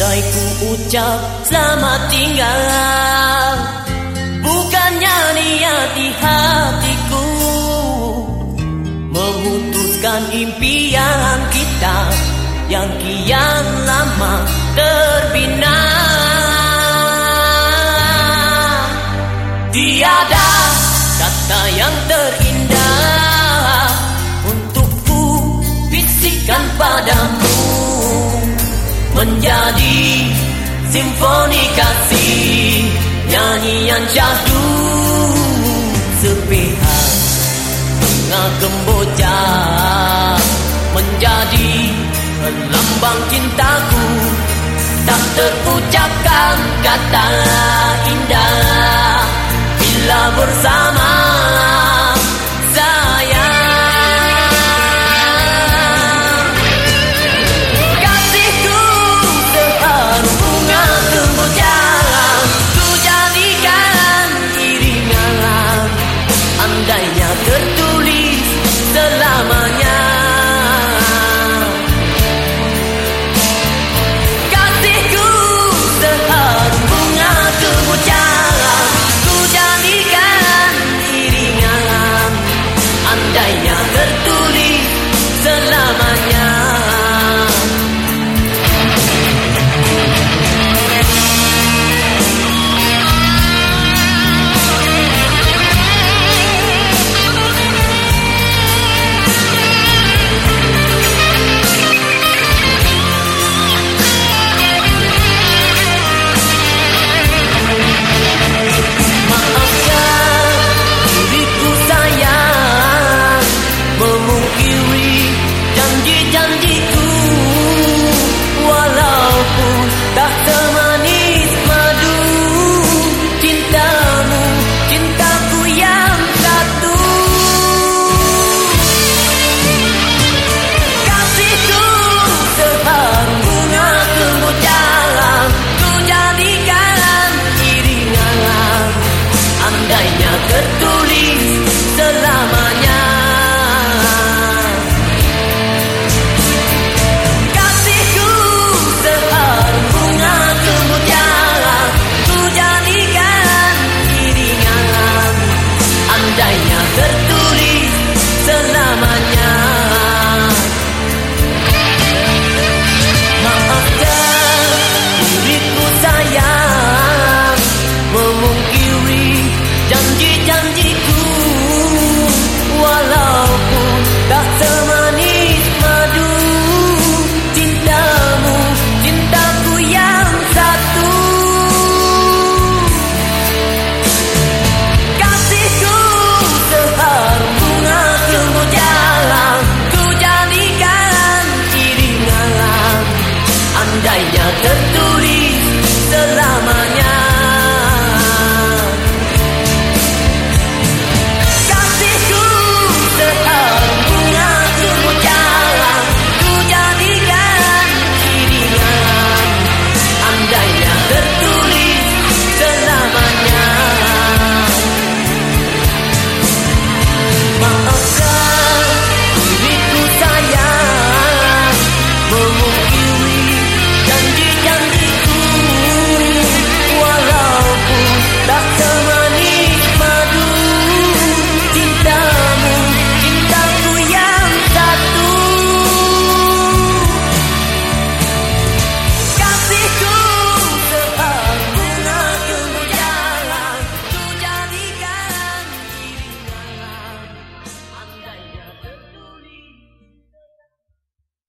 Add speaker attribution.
Speaker 1: Andai ku ucap selamat tinggal Bukannya niat di hatiku. Memutuskan impian kita Yang kian lama terbina. Tiada kata yang terindah Untukku bisikan padamu Menjadi simfoni kasih Nyanyian syahdu sepihak. Bunga kemboja Menjadi lambang cintaku. Tak terucapkan kata indah Seandainya tertulis selamanya